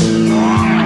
Oh.